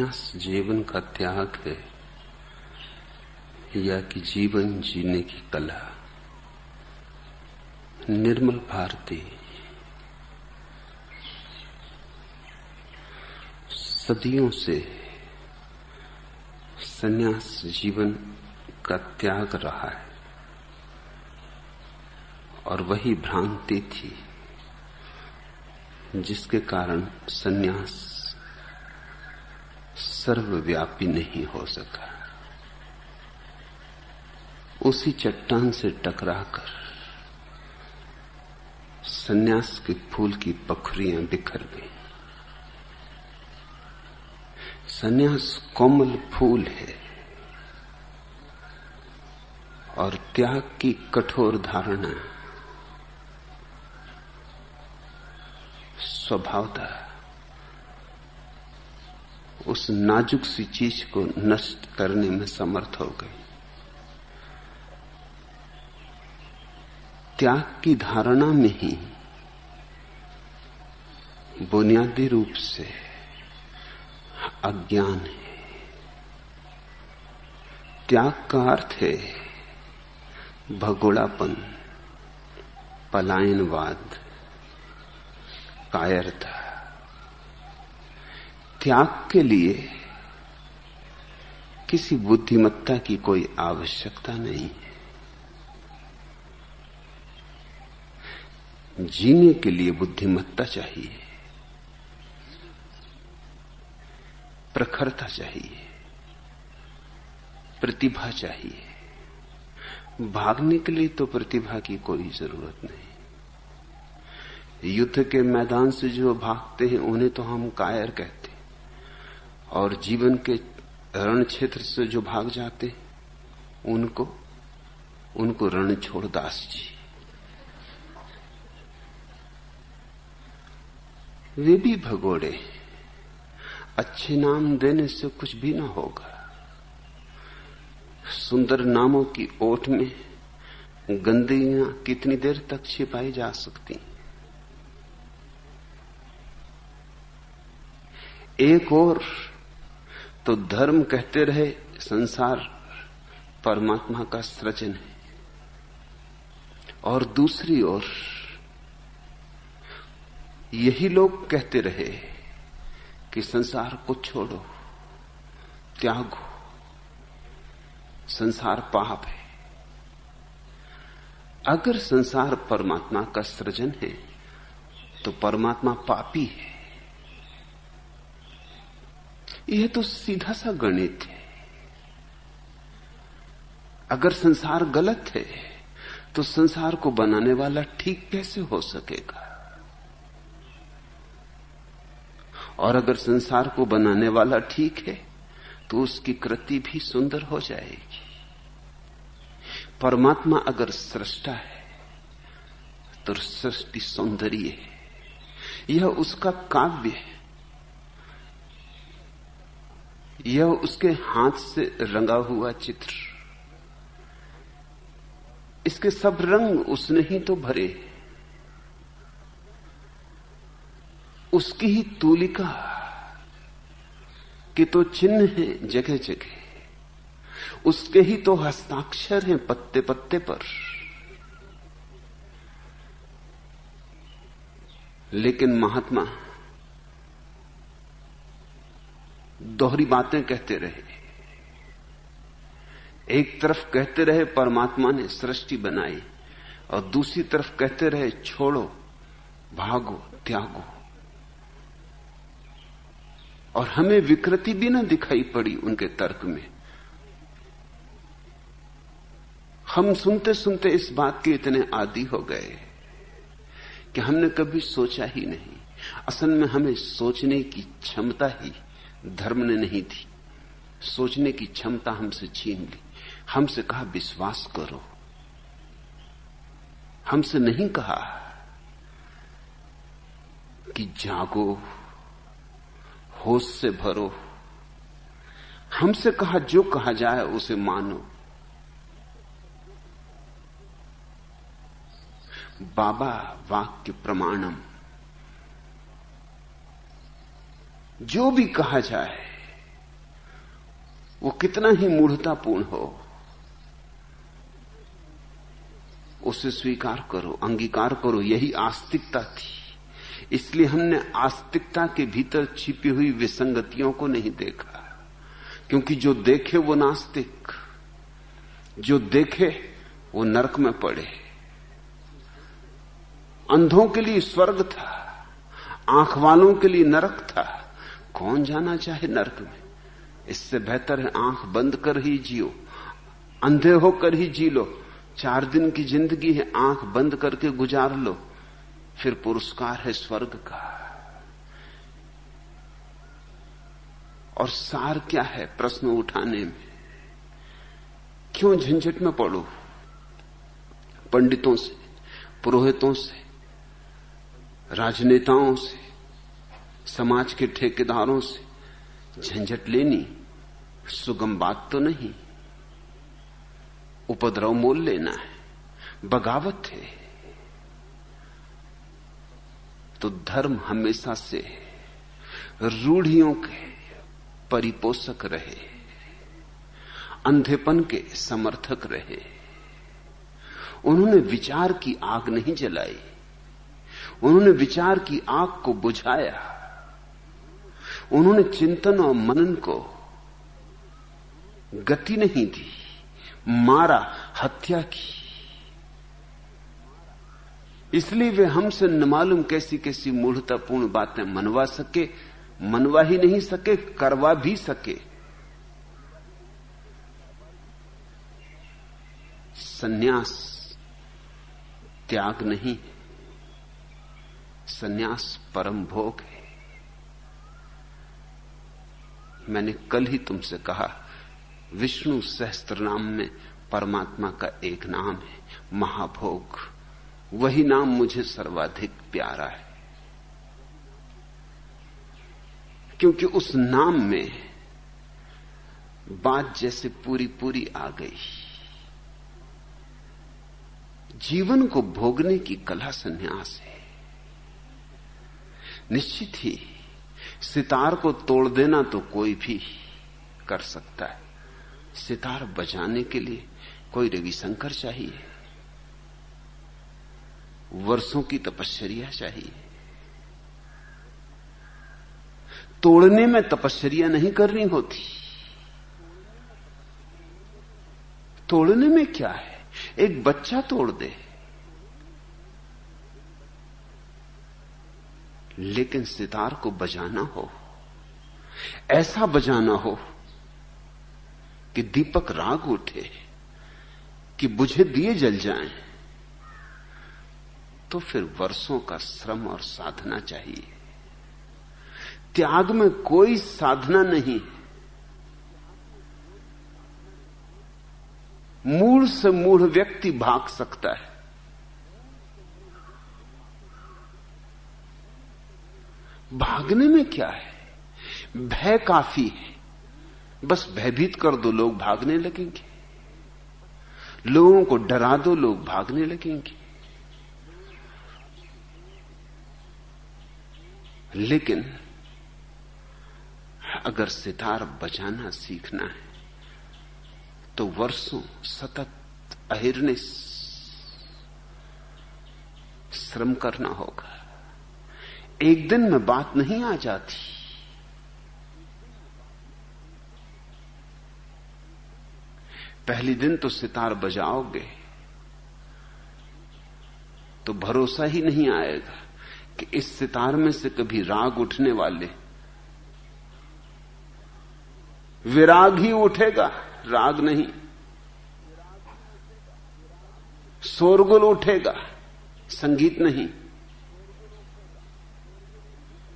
सन्यास जीवन का त्याग है, या कि जीवन जीने की कला। निर्मल भारती। सदियों से सन्यास जीवन का त्याग रहा है, और वही भ्रांति थी, जिसके कारण सन्यास सर्वव्यापी नहीं हो सका। उसी चट्टान से टकराकर सन्यास के फूल की पखरियाँ बिखर गई। सन्यास कोमल फूल है और त्याग की कठोर धारणा स्वभावता उस नाजुक सी चीज़ को नष्ट करने में समर्थ हो गई। त्याग की धारणा में ही बुनियादी रूप से अज्ञान है। त्याग का अर्थ है भगोड़ापन, पलायनवाद, कायरता। त्याग के लिए किसी बुद्धिमत्ता की कोई आवश्यकता नहीं है। जीने के लिए बुद्धिमत्ता चाहिए। प्रखरता चाहिए। प्रतिभा चाहिए। भागने के लिए तो प्रतिभा की कोई ज़रूरत नहीं। युद्ध के मैदान से जो भागते हैं, उन्हें तो हम कायर कहते और जीवन के रण क्षेत्र से जो भाग जाते उनको उनको रण छोड़ दास जी। वे भी भगोड़े अच्छे नाम देने से कुछ भी ना होगा। सुंदर नामों की ओट में गंदगियाँ कितनी देर तक छिपाई जा सकती एक और तो धर्म कहते रहे, संसार परमात्मा का सृजन है। और दूसरी ओर, यही लोग कहते रहे कि संसार को छोड़ो, त्यागो। संसार पाप है। अगर संसार परमात्मा का सृजन है तो परमात्मा पापी है। यह तो सीधा सा गणित है। अगर संसार गलत है तो संसार को बनाने वाला ठीक कैसे हो सकेगा? और अगर संसार को बनाने वाला ठीक है तो उसकी कृति भी सुंदर हो जाएगी। परमात्मा अगर सृष्टा है तो सृष्टि सौंदर्य है। यह उसका काव्य है। यह उसके हाथ से रंगा हुआ चित्र। इसके सब रंग उसने ही तो भरे उसकी ही तूलिका के तो चिन्ह है जगह जगह उसके ही तो हस्ताक्षर हैं पत्ते पत्ते पर। लेकिन महात्मा दोहरी बातें कहते रहे। एक तरफ़ कहते रहे परमात्मा ने सृष्टि बनाई और दूसरी तरफ़ कहते रहे छोड़ो, भागो, त्यागो। और हमें विकृति भी ना दिखाई पड़ी उनके तर्क में। हम सुनते सुनते इस बात के इतने आदि हो गए कि हमने कभी सोचा ही नहीं। असल में हमें सोचने की क्षमता ही धर्म ने नहीं थी सोचने की क्षमता हमसे छीन ली। हमसे कहा, विश्वास करो। हमसे नहीं कहा कि जागो, होश से भरो। हमसे कहा, जो कहा जाए उसे मानो। बाबा वाक्य प्रमाणम। जो भी कहा जाए, वो कितना ही मूढ़तापूर्ण हो, उसे स्वीकार करो, अंगीकार करो, यही आस्तिकता थी। इसलिए हमने आस्तिकता के भीतर छिपी हुई विसंगतियों को नहीं देखा। क्योंकि जो देखे वो नास्तिक, जो देखे वो नरक में पड़े। अंधों के लिए स्वर्ग था, आँख वालों के लिए नरक था। कौन जाना चाहे नरक में? इससे बेहतर है आँख बंद कर ही जियो, अंधे होकर ही जी लो। चार दिन की ज़िंदगी है, आँख बंद करके गुजार लो। फिर पुरस्कार है स्वर्ग का। और सार क्या है प्रश्न उठाने में? क्यों झंझट में पड़ो? पंडितों से, पुरोहितों से, राजनेताओं से समाज के ठेकेदारों से झंझट लेनी सुगम बात तो नहीं। उपद्रव मोल लेना है, बगावत है। तो धर्म हमेशा से रूढ़ियों के परिपोषक रहे, अंधेपन के समर्थक रहे। उन्होंने विचार की आग नहीं जलाई, उन्होंने विचार की आग को बुझाया। उन्होंने चिंतन और मनन को गति नहीं दी, मारा, हत्या की। इसलिए वे हमसे न मालूम कैसी कैसी मूढ़तापूर्ण बातें मनवा सके, मनवा ही नहीं सके, करवा भी सके। सन्यास त्याग नहीं, सन्यास परम भोग है। मैंने कल ही तुमसे कहा, विष्णु सहस्त्र नाम में परमात्मा का एक नाम है, महाभोग। वही नाम मुझे सर्वाधिक प्यारा है। क्योंकि उस नाम में बात जैसे पूरी पूरी आ गई। जीवन को भोगने की कला संन्यास है। निश्चित ही सितार को तोड़ देना तो कोई भी कर सकता है। सितार बजाने के लिए कोई रविशंकर चाहिए। वर्षों की तपश्चर्या चाहिए। तोड़ने में तपश्चर्या नहीं करनी होती। तोड़ने में क्या है? एक बच्चा तोड़ दे। लेकिन सितार को बजाना हो। ऐसा बजाना हो कि दीपक राग उठे कि बुझे दिए जल जाएँ, तो फिर वर्षों का श्रम और साधना चाहिए। त्याग में कोई साधना नहीं। मूल से मूढ़ व्यक्ति भाग सकता है। भागने में क्या है? भय काफ़ी है। बस भयभीत कर दो, लोग भागने लगेंगे। लोगों को डरा दो, लोग भागने लगेंगे। लेकिन अगर सितार बजाना सीखना है तो वर्षों सतत अहिर्ने श्रम करना होगा। एक दिन में बात नहीं आ जाती। पहली दिन तो सितार बजाओगे तो भरोसा ही नहीं आएगा कि इस सितार में से कभी राग उठने वाले। विराग ही उठेगा, राग नहीं। शोरगुल उठेगा, संगीत नहीं।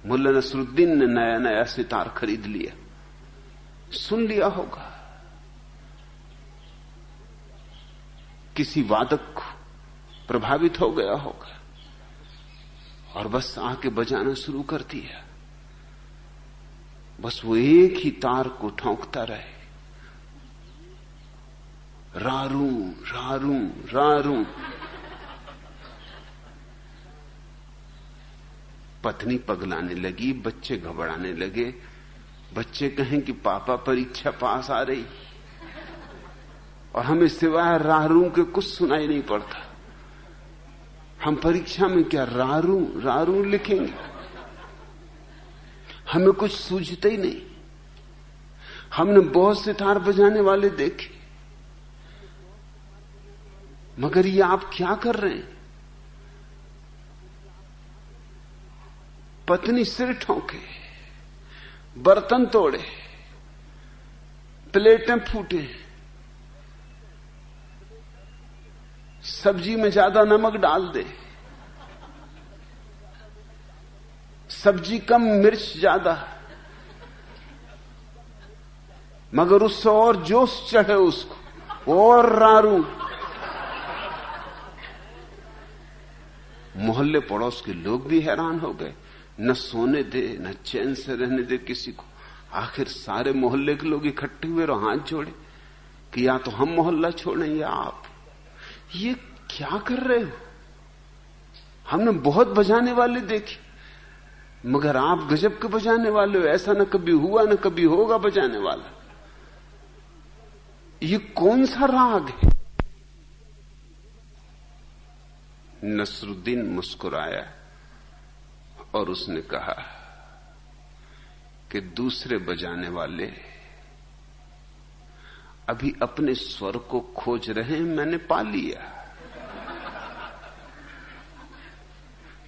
मुल्ला नसरुद्दीन ने नया नया सितार खरीद लिया। सुन लिया होगा। किसी वादक प्रभावित हो गया होगा और बस आके बजाना शुरू कर दिया। बस वो एक ही तार को ठोंकता रहे। रारू रारू रारू। पत्नी पगलाने लगी, बच्चे घबराने लगे। बच्चे कहें कि, पापा परीक्षा पास आ रही। और हमें सिवाय राहरू के कुछ सुनाई नहीं पड़ता। हम परीक्षा में क्या रारू रारू लिखेंगे? हमें कुछ सूझते ही नहीं। हमने बहुत से तार बजाने वाले देखे। मगर ये आप क्या कर रहे हैं? पत्नी सिर ठोंके, बर्तन तोड़े, प्लेटें फूटे, सब्ज़ी में ज़्यादा नमक डाल दे, सब्ज़ी कम मिर्च ज़्यादा, मगर उससे और जोश चढ़े उसको, और रारू। मोहल्ले पड़ोस के लोग भी हैरान हो गए। न सोने दे, न चैन से रहने दे किसी को। आखिर सारे मोहल्ले के लोग इकट्ठे हुए और हाथ जोड़े कि या तो हम मोहल्ला छोड़ें या आप। ये क्या कर रहे हो? हमने बहुत बजाने वाले देखे, मगर आप गजब के बजाने वाले हो। ऐसा न कभी हुआ, न कभी होगा बजाने वाला। ये कौन सा राग है? नसरुद्दीन मुस्कुराया। और उसने कहा कि दूसरे बजाने वाले, अभी अपने स्वर को खोज रहे हैं, मैंने पा लिया।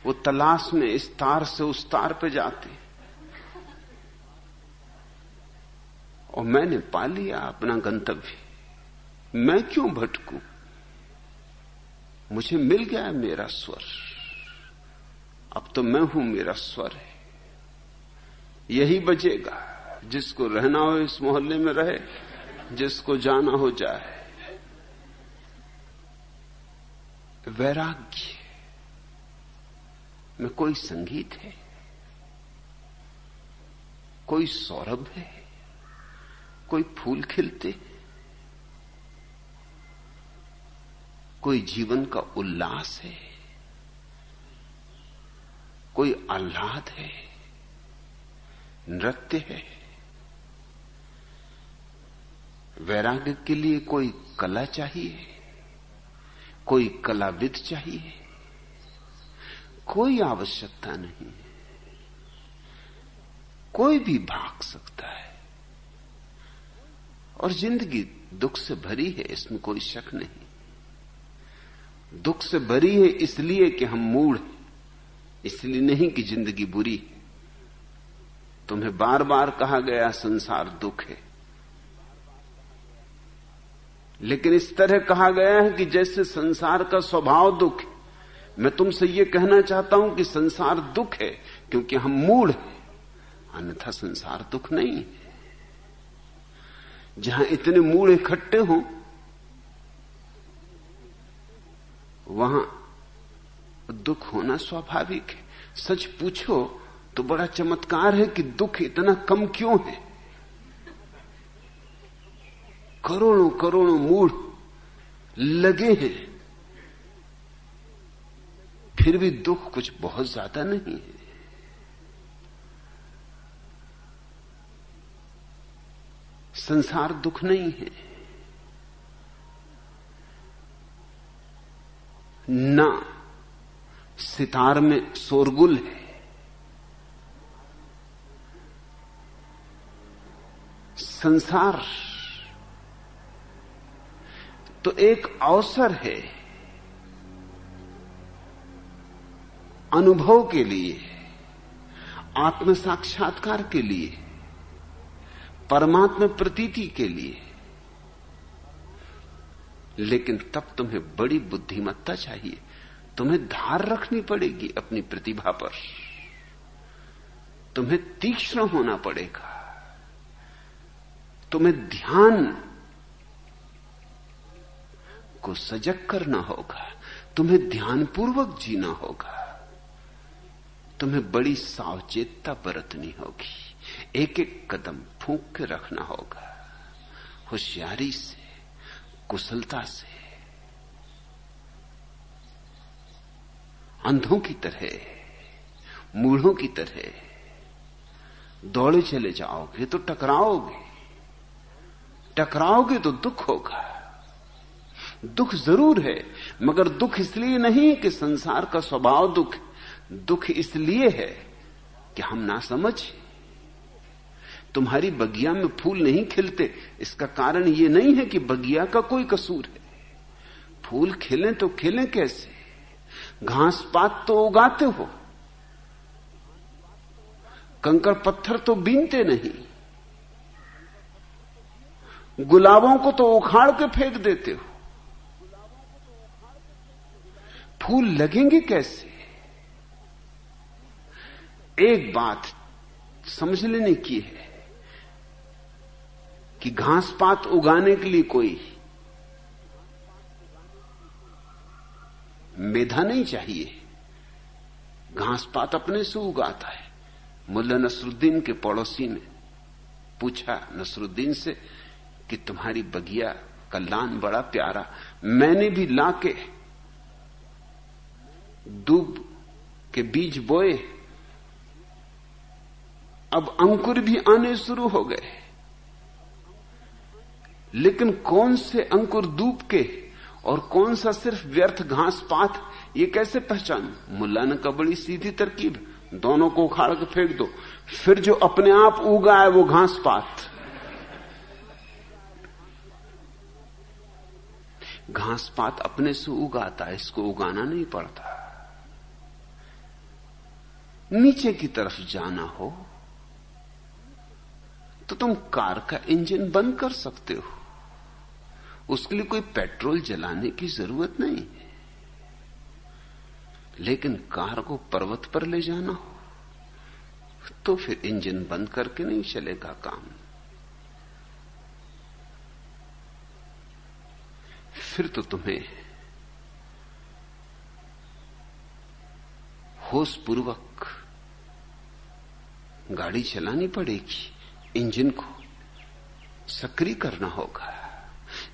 वो तलाश में इस तार से उस तार पे जाते। और मैंने पा लिया अपना गंतव्य। मैं क्यों भटकू? मुझे मिल गया मेरा स्वर। अब तो मैं हूँ मेरा स्वर है। यही बचेगा, जिसको रहना हो इस मोहल्ले में रहे, जिसको जाना हो जाए। वैराग्य। में कोई संगीत है? कोई सौरभ है? कोई फूल खिलते कोई जीवन का उल्लास है? कोई आह्लाद है, नृत्य है, वैराग्य के लिए कोई कला चाहिए, कोई कलाविद चाहिए, कोई आवश्यकता नहीं कोई भी भाग सकता है, और ज़िंदगी दुख से भरी है, इसमें कोई शक नहीं, दुख से भरी है इसलिए कि हम मूड इसलिए नहीं कि ज़िंदगी बुरी तुम्हें बार बार कहा गया संसार दुख है। लेकिन इस तरह कहा गया है कि जैसे संसार का स्वभाव दुख है, मैं तुमसे यह कहना चाहता हूँ कि संसार दुख है, क्योंकि हम मूड हैं। अन्यथा संसार दुख नहीं है। जहाँ इतने मूड इकट्ठे हों, वहाँ दुख होना स्वाभाविक है। सच पूछो तो बड़ा चमत्कार है कि दुख इतना कम क्यों है? करोड़ों करोड़ों मूड लगे हैं। फिर भी दुख कुछ बहुत ज़्यादा नहीं है। संसार दुख नहीं है। ना सितार में शोरगुल है। संसार। तो एक अवसर है अनुभव के लिए आत्म साक्षात्कार के लिए, परमात्मा प्रतीति के लिए। लेकिन तब तुम्हें बड़ी बुद्धिमत्ता चाहिए। तुम्हें धार रखनी पड़ेगी अपनी प्रतिभा पर। तुम्हें तीक्ष्ण होना पड़ेगा। तुम्हें ध्यान को सजग करना होगा। तुम्हें ध्यानपूर्वक जीना होगा। तुम्हें बड़ी सावचेतता बरतनी होगी। एक एक कदम फूंक के रखना होगा। होशियारी से, कुशलता से अंधों की तरह, मूढ़ों की तरह। दौड़े चले जाओगे तो टकराओगे। टकराओगे तो दुख होगा। दुख ज़रूर है, मगर दुख इसलिए नहीं कि संसार का स्वभाव दुख। दुख इसलिए है कि हम ना समझ। तुम्हारी बगिया में फूल नहीं खिलते, इसका कारण यह नहीं है कि बगिया का कोई कसूर है। फूल खिले तो खिले कैसे? घास पात तो उगाते हो। कंकड़ पत्थर तो बीनते नहीं। गुलाबों को तो उखाड़ के फेंक देते हो। फूल लगेंगे कैसे? एक बात समझ लेने की है कि घास पात उगाने के लिए कोई मेधा नहीं चाहिए। घास पात अपने से उगाता है। मुल्ला नसरुद्दीन के पड़ोसी ने पूछा, नसरुद्दीन से, कि तुम्हारी बगिया का लान बड़ा प्यारा, मैंने भी लाके दूब के बीज बोए। अब अंकुर भी आने शुरू हो गए। लेकिन कौन से अंकुर दूब के और कौन सा सिर्फ़ व्यर्थ घास पात, ये कैसे पहचान? मुल्ला ने का बड़ी सीधी तरकीब, दोनों को उखाड़ के फेंक दो। फिर जो अपने आप उगा है, वो घास पात. घास पात अपने से उगाता है, इसको उगाना नहीं पड़ता। नीचे की तरफ़ जाना हो तो तुम कार का इंजन बंद कर सकते हो। उसके लिए कोई पेट्रोल जलाने की ज़रूरत नहीं लेकिन कार को पर्वत पर ले जाना हो तो फिर इंजन बंद करके नहीं चलेगा काम। फिर तो तुम्हें होश पूर्वक गाड़ी चलानी पड़ेगी। इंजन को सक्रिय करना होगा।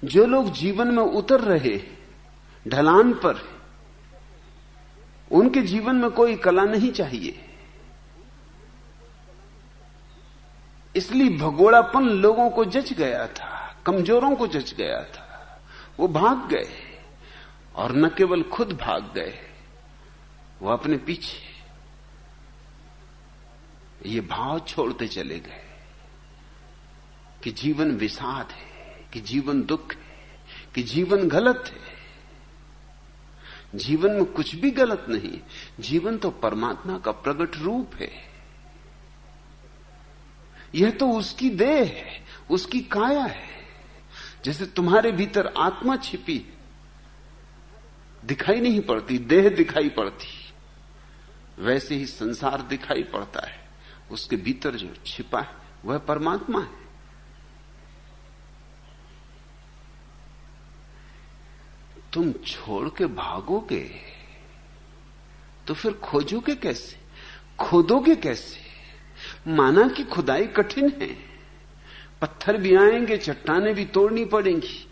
जो लोग जीवन में उतर रहे ढलान पर उनके जीवन में कोई कला नहीं चाहिए। इसलिए भगोड़ापन लोगों को जच गया था, कमजोरों को जच गया था। वो भाग गए और न केवल खुद भाग गए, वो अपने पीछे ये भाव छोड़ते चले गए कि जीवन विषाद है। कि जीवन दुख है, कि जीवन गलत है। जीवन में कुछ भी गलत नहीं, जीवन तो परमात्मा का प्रकट रूप है। यह तो उसकी देह है, उसकी काया है। जैसे तुम्हारे भीतर आत्मा छिपी दिखाई नहीं पड़ती, देह दिखाई पड़ती। वैसे ही संसार दिखाई पड़ता है, उसके भीतर जो छिपा है, वह परमात्मा है। तुम छोड़ के भागोगे? तो फिर खोजोगे कैसे? खोदोगे कैसे? माना कि खुदाई कठिन है। पत्थर भी आएँगे, चट्टाने भी तोड़नी पड़ेंगी।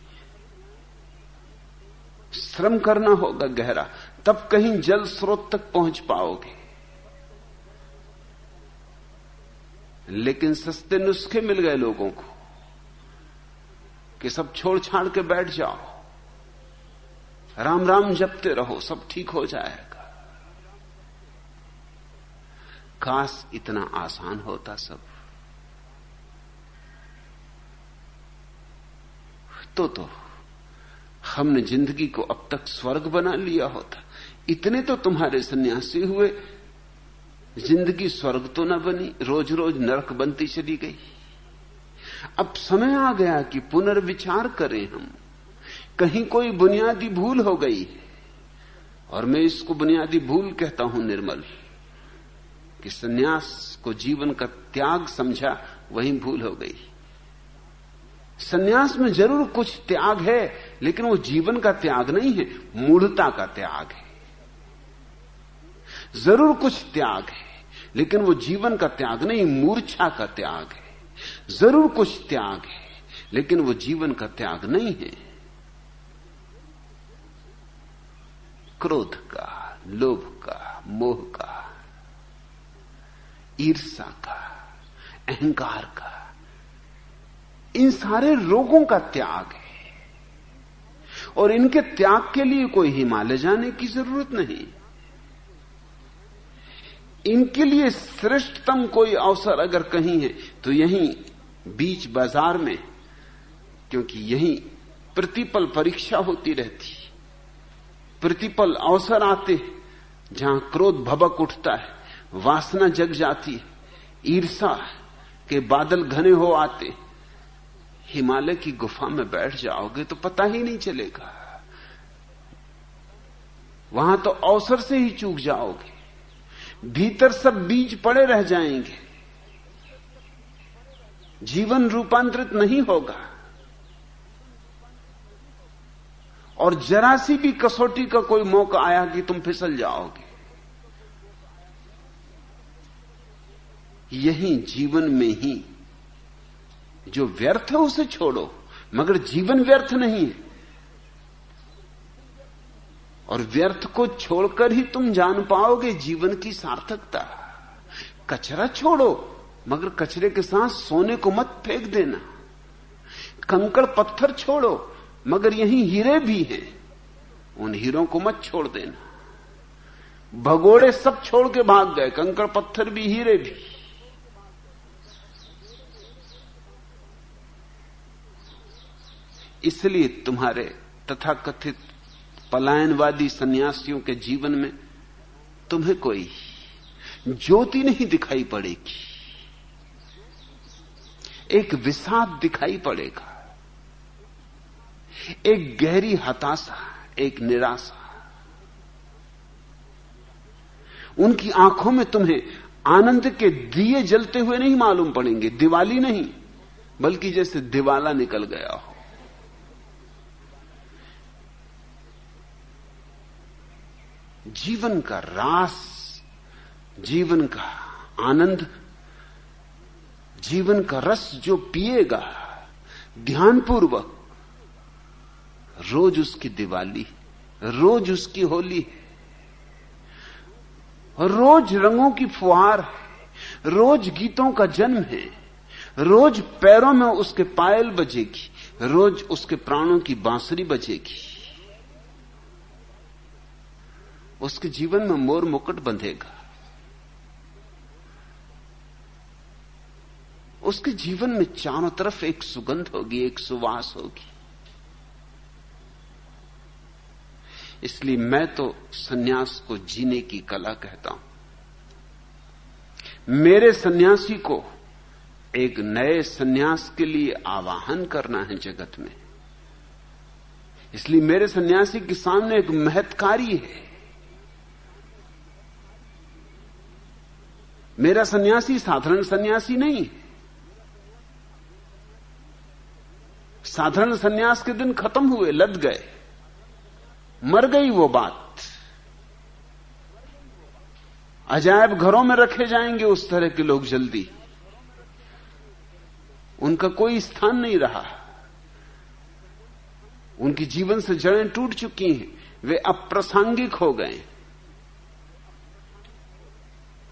श्रम करना होगा गहरा, तब कहीं जल स्रोत तक पहुँच पाओगे। लेकिन सस्ते नुस्खे मिल गए लोगों को कि सब छोड़ छाड़ के बैठ जाओ। राम राम जपते रहो, सब ठीक हो जाएगा। काश इतना आसान होता सब। तो तो हमने ज़िंदगी को अब तक स्वर्ग बना लिया होता। इतने तो तुम्हारे सन्यासी हुए, ज़िंदगी स्वर्ग तो न बनी रोज रोज नरक बनती चली गई। अब समय आ गया कि पुनर्विचार करें हम। कहीं कोई बुनियादी भूल हो गई और मैं इसको बुनियादी भूल कहता हूँ निर्मल। कि सन्यास को जीवन का त्याग समझा, वही भूल हो गई। सन्यास में ज़रूर कुछ त्याग है, लेकिन वो जीवन का त्याग नहीं है, मूढ़ता का त्याग है। ज़रूर कुछ त्याग है, लेकिन वो जीवन का त्याग नहीं, मूर्छा का त्याग है। ज़रूर कुछ त्याग है, लेकिन वो जीवन का त्याग नहीं है। क्रोध का, लोभ का, मोह का ईर्षा का, अहंकार का, इन सारे रोगों का त्याग है। और इनके त्याग के लिए कोई हिमालय जाने की ज़रूरत नहीं। इनके लिए श्रेष्ठतम कोई अवसर अगर कहीं है तो यहीं बीच बाज़ार में, क्योंकि यहीं प्रतिपल परीक्षा होती रहती। प्रतिपल अवसर आते जहाँ क्रोध भबक उठता है, वासना जग जाती है, ईर्षा के बादल घने हो आते हिमालय की गुफा में बैठ जाओगे तो पता ही नहीं चलेगा। वहाँ तो अवसर से ही चूक जाओगे। भीतर सब बीज पड़े रह जाएँगे। जीवन रूपांतरित नहीं होगा। और जरा सी भी कसौटी का कोई मौका आया कि तुम फिसल जाओगे। यही जीवन में ही जो व्यर्थ है उसे छोड़ो, मगर जीवन व्यर्थ नहीं है। और व्यर्थ को छोड़कर ही तुम जान पाओगे जीवन की सार्थकता। कचरा छोड़ो, मगर कचरे के साथ सोने को मत फेंक देना। कंकड़ पत्थर छोड़ो मगर यही हीरे भी हैं। उन हीरों को मत छोड़ देना। भगोड़े सब छोड़ के भाग गए, कंकड़ पत्थर भी, हीरे भी। इसलिए तुम्हारे तथाकथित पलायनवादी सन्यासियों के जीवन में तुम्हें कोई ज्योति नहीं दिखाई पड़ेगी। एक विषाद दिखाई पड़ेगा। एक गहरी हताशा, एक निराशा। उनकी आँखों में तुम्हें आनंद के दिए जलते हुए नहीं मालूम पड़ेंगे, दिवाली नहीं, बल्कि जैसे दिवाला निकल गया हो। जीवन का रास, जीवन का आनंद, जीवन का रस जो पिएगा, ध्यानपूर्वक रोज उसकी दिवाली रोज उसकी होली रोज रंगों की फुहार है, रोज गीतों का जन्म है, रोज पैरों में उसके पायल बजेगी, रोज उसके प्राणों की बांसुरी बजेगी। उसके जीवन में मोर मुकुट बंधेगा। उसके जीवन में चारों तरफ़ एक सुगंध होगी, एक सुवास होगी। इसलिए मैं तो सन्यास को जीने की कला कहता हूँ। मेरे सन्यासी को एक नए सन्यास के लिए आवाहन करना है जगत में। इसलिए मेरे सन्यासी के सामने एक महत्कारी है। मेरा सन्यासी साधारण सन्यासी नहीं साधारण सन्यास के दिन खत्म हुए, लद गए। मर गई वो बात। अजायब घरों में रखे जाएँगे उस तरह के लोग जल्दी। उनका कोई स्थान नहीं रहा। उनकी जीवन से जड़ें टूट चुकी हैं। वे अप्रासंगिक हो गए।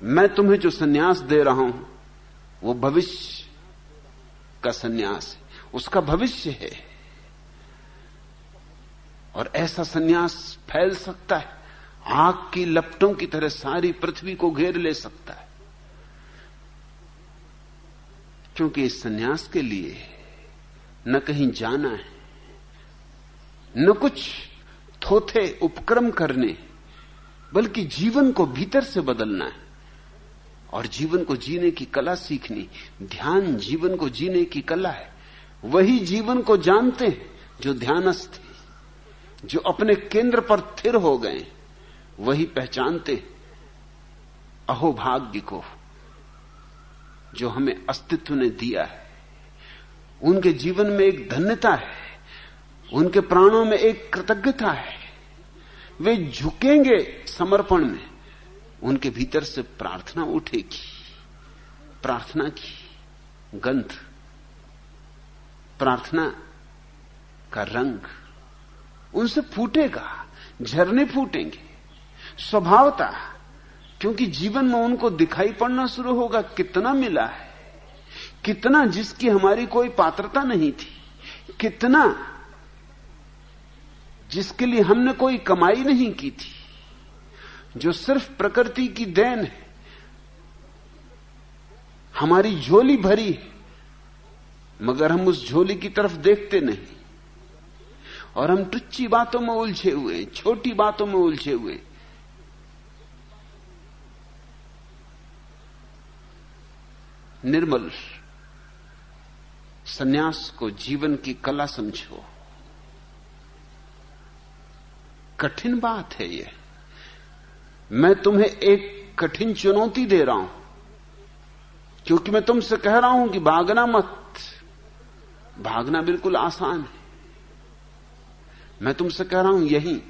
मैं तुम्हें जो सन्यास दे रहा हूँ, वो भविष्य का सन्यास है। उसका भविष्य है। और ऐसा सन्यास फैल सकता है। आग की लपटों की तरह सारी पृथ्वी को घेर ले सकता है। क्योंकि इस सन्यास के लिए न कहीं जाना है, न कुछ थोथे उपक्रम करने, बल्कि जीवन को भीतर से बदलना है। और जीवन को जीने की कला सीखनी, ध्यान जीवन को जीने की कला है। वही जीवन को जानते हैं जो ध्यानस्थ जो अपने केंद्र पर स्थिर हो गए, वही पहचानते अहोभाग्य को, जो हमें अस्तित्व ने दिया है। उनके जीवन में एक धन्यता है, उनके प्राणों में एक कृतज्ञता है। वे झुकेंगे समर्पण में, उनके भीतर से प्रार्थना उठेगी, प्रार्थना की गंध, प्रार्थना का रंग उनसे फूटेगा, झरने फूटेंगे। स्वभावता, क्योंकि जीवन में उनको दिखाई पड़ना शुरू होगा, कितना मिला है। कितना जिसकी हमारी कोई पात्रता नहीं थी। कितना जिसके लिए हमने कोई कमाई नहीं की थी। जो सिर्फ़ प्रकृति की देन है, हमारी झोली भरी है, मगर हम उस झोली की तरफ़ देखते नहीं। और हम टुच्ची बातों में उलझे हुए छोटी बातों में उलझे हुए निर्मल, सन्यास को जीवन की कला समझो। कठिन बात है यह मैं तुम्हें एक कठिन चुनौती दे रहा हूँ, क्योंकि मैं तुमसे कह रहा हूँ कि भागना मत। भागना बिल्कुल आसान है। मैं तुमसे कह रहा हूँ यही।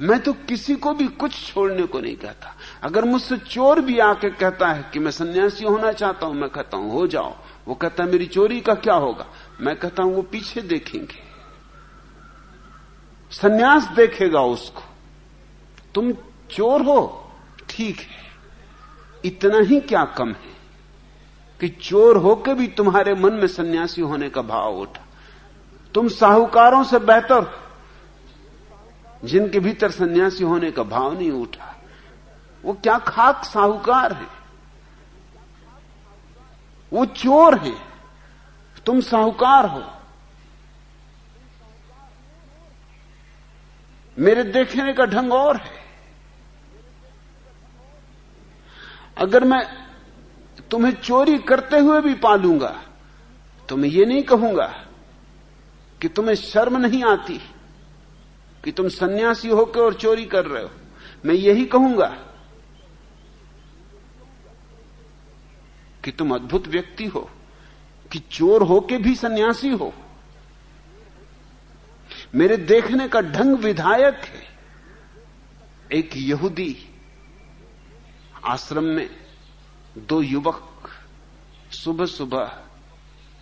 मैं तो किसी को भी कुछ छोड़ने को नहीं कहता। अगर मुझसे चोर भी आके कहता है कि मैं सन्यासी होना चाहता हूँ, मैं कहता हूँ, हो जाओ। वो कहता है, मेरी चोरी का क्या होगा? मैं कहता हूँ, वो पीछे देखेंगे। सन्यास देखेगा उसको। तुम चोर हो? ठीक है। इतना ही क्या कम है कि चोर होकर भी तुम्हारे मन में सन्यासी होने का भाव उठा। तुम साहूकारों से बेहतर। जिनके भीतर सन्यासी होने का भाव नहीं उठा। वो क्या खाक साहूकार है? वो चोर है। तुम साहूकार हो। मेरे देखने का ढंग और है। अगर मैं तुम्हें चोरी करते हुए भी पालूँगा तो मैं ये नहीं कहूँगा कि तुम्हें शर्म नहीं आती कि तुम सन्यासी होकर और चोरी कर रहे हो। मैं यही कहूँगा कि तुम अद्भुत व्यक्ति हो, कि चोर होके भी सन्यासी हो। मेरे देखने का ढंग विधायक है। एक यहूदी आश्रम में दो युवक सुबह सुबह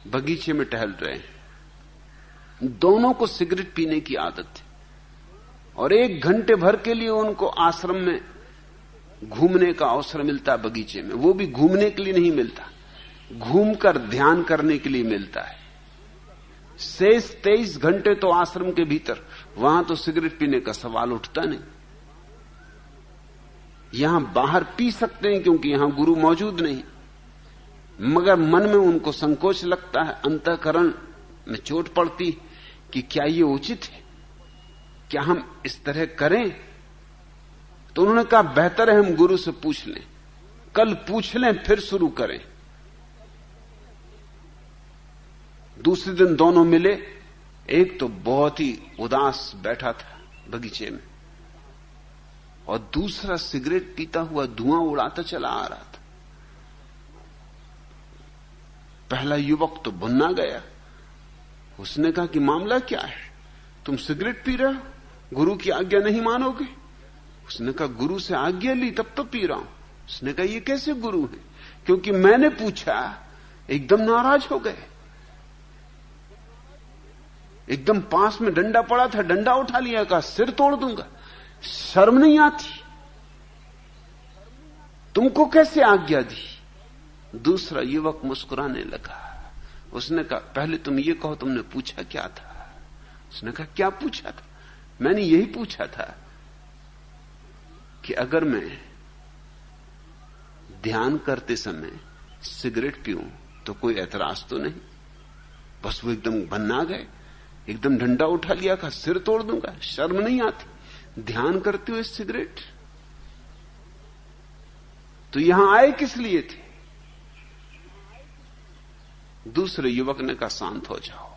बगीचे में टहल रहे हैं। दोनों को सिगरेट पीने की आदत है और एक घंटे भर के लिए उनको आश्रम में घूमने का अवसर मिलता है बगीचे में। वो भी घूमने के लिए नहीं मिलता। घूमकर ध्यान करने के लिए मिलता है। शेष तेईस घंटे तो आश्रम के भीतर। वहाँ तो सिगरेट पीने का सवाल उठता नहीं। यहाँ बाहर पी सकते हैं क्योंकि यहाँ गुरु मौजूद नहीं। मगर मन में उनको संकोच लगता है। अंतकरण में चोट पड़ती। कि क्या ये उचित है? क्या हम इस तरह करें? तो उन्होंने कहा, बेहतर है हम गुरु से पूछ लें। कल पूछ लें, फिर शुरू करें। दूसरे दिन दोनों मिले। एक तो बहुत ही उदास बैठा था बगीचे में। और दूसरा सिगरेट पीता हुआ धुआँ उड़ाता चला आ रहा था। पहला युवक तो बुन्ना गया। उसने कहा कि मामला क्या है? तुम सिगरेट पी रहे हो? गुरु की आज्ञा नहीं मानोगे? उसने कहा, गुरु से आज्ञा ली, तब तो पी रहा हूँ। उसने कहा, ये कैसे गुरु है? क्योंकि मैंने पूछा, एकदम नाराज़ हो गए। एकदम पास में डंडा पड़ा था, डंडा उठा लिया, कहा, सिर तोड़ दूँगा। शर्म नहीं आती। तुमको कैसे आज्ञा दी? दूसरा युवक मुस्कुराने लगा। उसने कहा, पहले तुम ये कहो, तुमने पूछा क्या था? उसने कहा, क्या पूछा था? मैंने यही पूछा था कि अगर मैं ध्यान करते समय सिगरेट पीऊं तो कोई ऐतराज तो नहीं? बस वो एकदम बन्ना गए, एकदम डंडा उठा लिया का सिर तोड़ दूँगा, शर्म नहीं आती। ध्यान करते हुए सिगरेट? तो यहाँ आए किस लिए थे? दूसरे युवक ने कहा, शांत हो जाओ।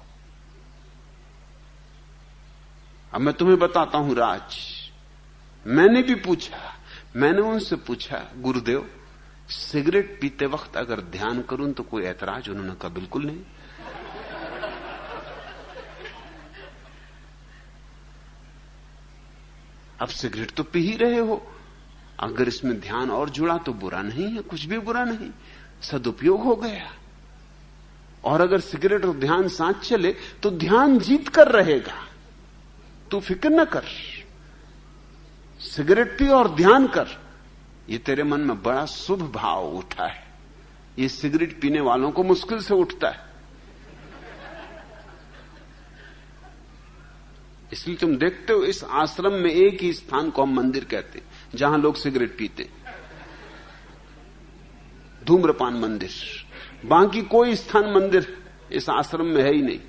अब मैं तुम्हें बताता हूँ राज। मैंने भी पूछा, मैंने उनसे पूछा, गुरुदेव, सिगरेट पीते वक्त अगर ध्यान करूँ तो कोई ऐतराज उन्होंने कहा, बिल्कुल नहीं। अब सिगरेट तो पी ही रहे हो। अगर इसमें ध्यान और जुड़ा तो बुरा नहीं है, कुछ भी बुरा नहीं। सदुपयोग हो गया। और अगर सिगरेट और ध्यान साथ चले तो ध्यान जीत कर रहेगा। तू फ़िक्र न कर। सिगरेट पी और ध्यान कर। ये तेरे मन में बड़ा शुभ भाव उठा है। ये सिगरेट पीने वालों को मुश्किल से उठता है। इसलिए तुम देखते हो, इस आश्रम में एक ही स्थान को हम मंदिर कहते जहाँ लोग सिगरेट पीते धूम्रपान मंदिर। बाकी कोई स्थान मंदिर इस आश्रम में है ही नहीं।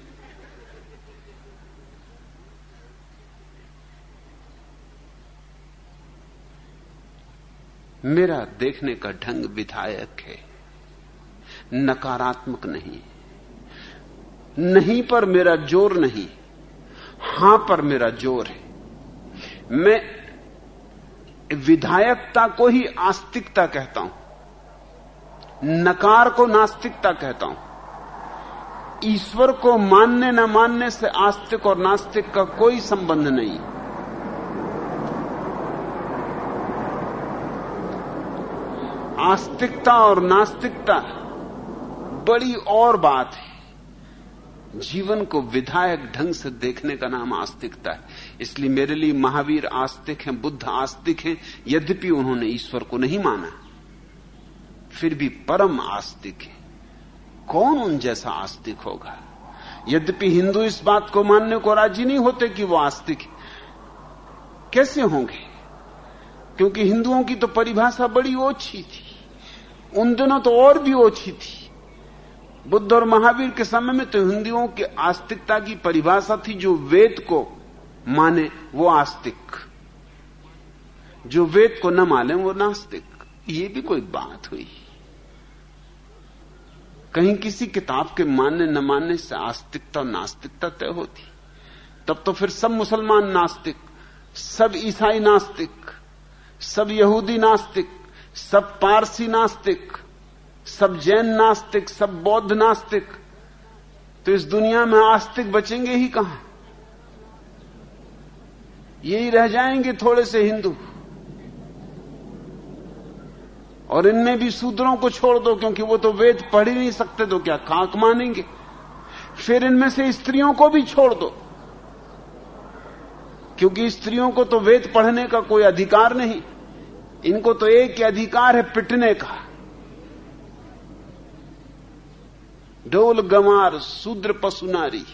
मेरा देखने का ढंग विधायक है, नकारात्मक नहीं। नहीं पर मेरा ज़ोर नहीं, हाँ पर मेरा ज़ोर है। मैं विधायकता को ही आस्तिकता कहता हूँ। नकार को नास्तिकता कहता हूँ। ईश्वर को मानने न मानने से आस्तिक और नास्तिक का कोई संबंध नहीं। आस्तिकता और नास्तिकता बड़ी और बात है। जीवन को विधायक ढंग से देखने का नाम आस्तिकता है। इसलिए मेरे लिए महावीर आस्तिक हैं, बुद्ध आस्तिक हैं, यद्यपि उन्होंने ईश्वर को नहीं माना। फिर भी परम आस्तिक है। कौन उन जैसा आस्तिक होगा? यद्यपि हिंदू इस बात को मानने को राज़ी नहीं होते कि वो आस्तिक है। कैसे होंगे? क्योंकि हिंदुओं की तो परिभाषा बड़ी ओछी थी। उन दिनों तो और भी ओछी थी। बुद्ध और महावीर के समय में तो हिंदुओं की आस्तिकता की परिभाषा थी जो वेद को माने, वो आस्तिक। जो वेद को न माने, वो नास्तिक। ये भी कोई बात हुई। कहीं किसी किताब के मानने न मानने से आस्तिकता नास्तिकता तय होती। तब तो फिर सब मुसलमान नास्तिक, सब ईसाई नास्तिक, सब यहूदी नास्तिक, सब पारसी नास्तिक, सब जैन नास्तिक, सब बौद्ध नास्तिक। तो इस दुनिया में आस्तिक बचेंगे ही कहाँ? यही रह जाएँगे थोड़े से हिंदू। और इनमें भी सूत्रों को छोड़ दो, क्योंकि वो तो वेद पढ़ ही नहीं सकते तो क्या खाक मानेंगे? फिर इनमें से स्त्रियों को भी छोड़ दो। क्योंकि स्त्रियों को तो वेद पढ़ने का कोई अधिकार नहीं। इनको तो एक ही अधिकार है पिटने का। ढोल गमार शूद्र पशु नारी।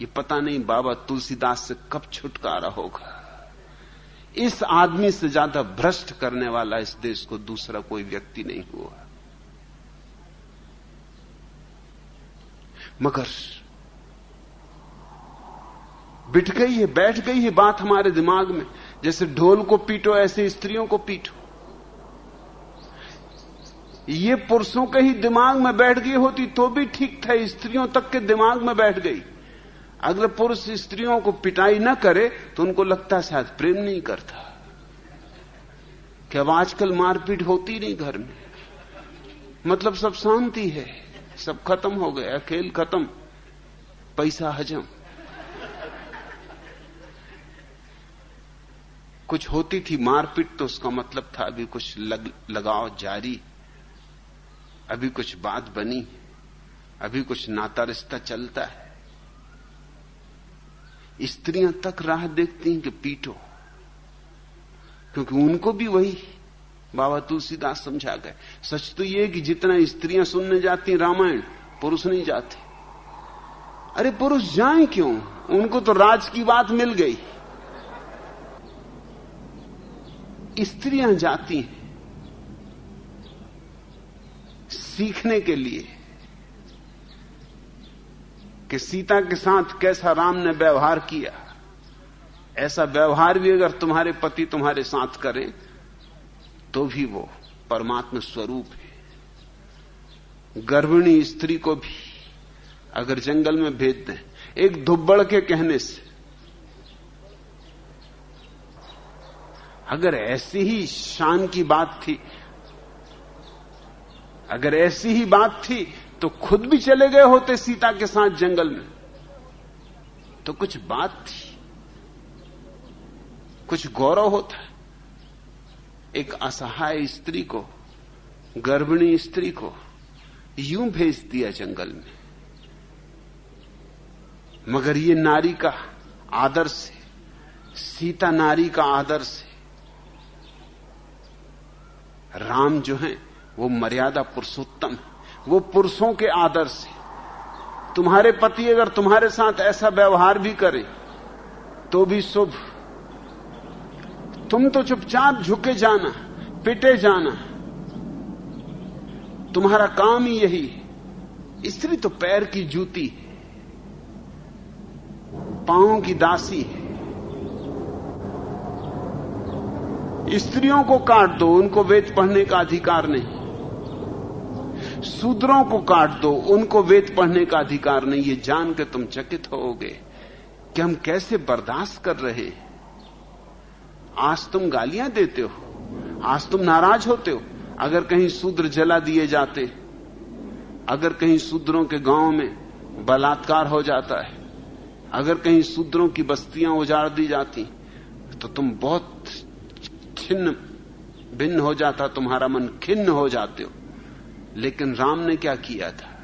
ये पता नहीं बाबा तुलसीदास से कब छुटकारा होगा। इस आदमी से ज़्यादा भ्रष्ट करने वाला इस देश को दूसरा कोई व्यक्ति नहीं हुआ। मगर बिठ गई है, बैठ गई है बात हमारे दिमाग में, जैसे ढोल को पीटो, ऐसे स्त्रियों को पीटो। ये पुरुषों के ही दिमाग में बैठ गई होती तो भी ठीक था, स्त्रियों तक के दिमाग में बैठ गई। अगर पुरुष स्त्रियों को पिटाई न करे तो उनको लगता शायद प्रेम नहीं करता। क्या आजकल मारपीट होती नहीं घर में? मतलब सब शांति है सब खत्म हो गया खेल खत्म पैसा हजम। कुछ होती थी मारपीट तो उसका मतलब था अभी कुछ लग, लगाव जारी अभी कुछ बात बनी अभी कुछ नाता रिश्ता चलता है। स्त्रियाँ तक राह देखती हैं कि पीटो। क्योंकि उनको भी वही बाबा तुलसीदास समझा गए। सच तो ये कि जितना स्त्रियाँ सुनने जाती रामायण, पुरुष नहीं जाते। अरे पुरुष जाए क्यों? उनको तो राज की बात मिल गई। स्त्रियाँ जाती हैं सीखने के लिए। कि सीता के साथ कैसा राम ने व्यवहार किया। ऐसा व्यवहार भी अगर तुम्हारे पति तुम्हारे साथ करें तो भी वो परमात्मा स्वरूप है। गर्भिणी स्त्री को भी अगर जंगल में भेज दें, एक धुब्बड़ के कहने से, अगर ऐसी ही शान की बात थी, अगर ऐसी ही बात थी तो खुद भी चले गए होते सीता के साथ जंगल में। तो कुछ बात थी। कुछ गौरव होता है। एक असहाय स्त्री को, गर्भिणी स्त्री को यूँ भेज दिया जंगल में। मगर ये नारी का आदर्श है सीता नारी का आदर्श है राम जो है, वो मर्यादा पुरुषोत्तम वो पुरुषों के आदर्श है। तुम्हारे पति अगर तुम्हारे साथ ऐसा व्यवहार भी करें तो भी शुभ। तुम तो चुपचाप झुके जाना, पिटे जाना। तुम्हारा काम ही यही स्त्री तो पैर की जूती है, पाँव की दासी है। स्त्रियों को काट दो, उनको वेद पढ़ने का अधिकार नहीं। शूद्रों को काट दो, उनको वेद पढ़ने का अधिकार नहीं ये जान के तुम चकित होगे। कि हम कैसे बर्दाश्त कर रहे आज तुम गालियाँ देते हो, आज तुम नाराज़ होते हो। अगर कहीं शूद्र जला दिए जाते, अगर कहीं शूद्रों के गाँव में बलात्कार हो जाता है, अगर कहीं शूद्रों की बस्तियाँ उजाड़ दी जाती तो तुम बहुत छिन्न, भिन्न हो जाता, तुम्हारा मन खिन्न हो जाते हो। लेकिन राम ने क्या किया था?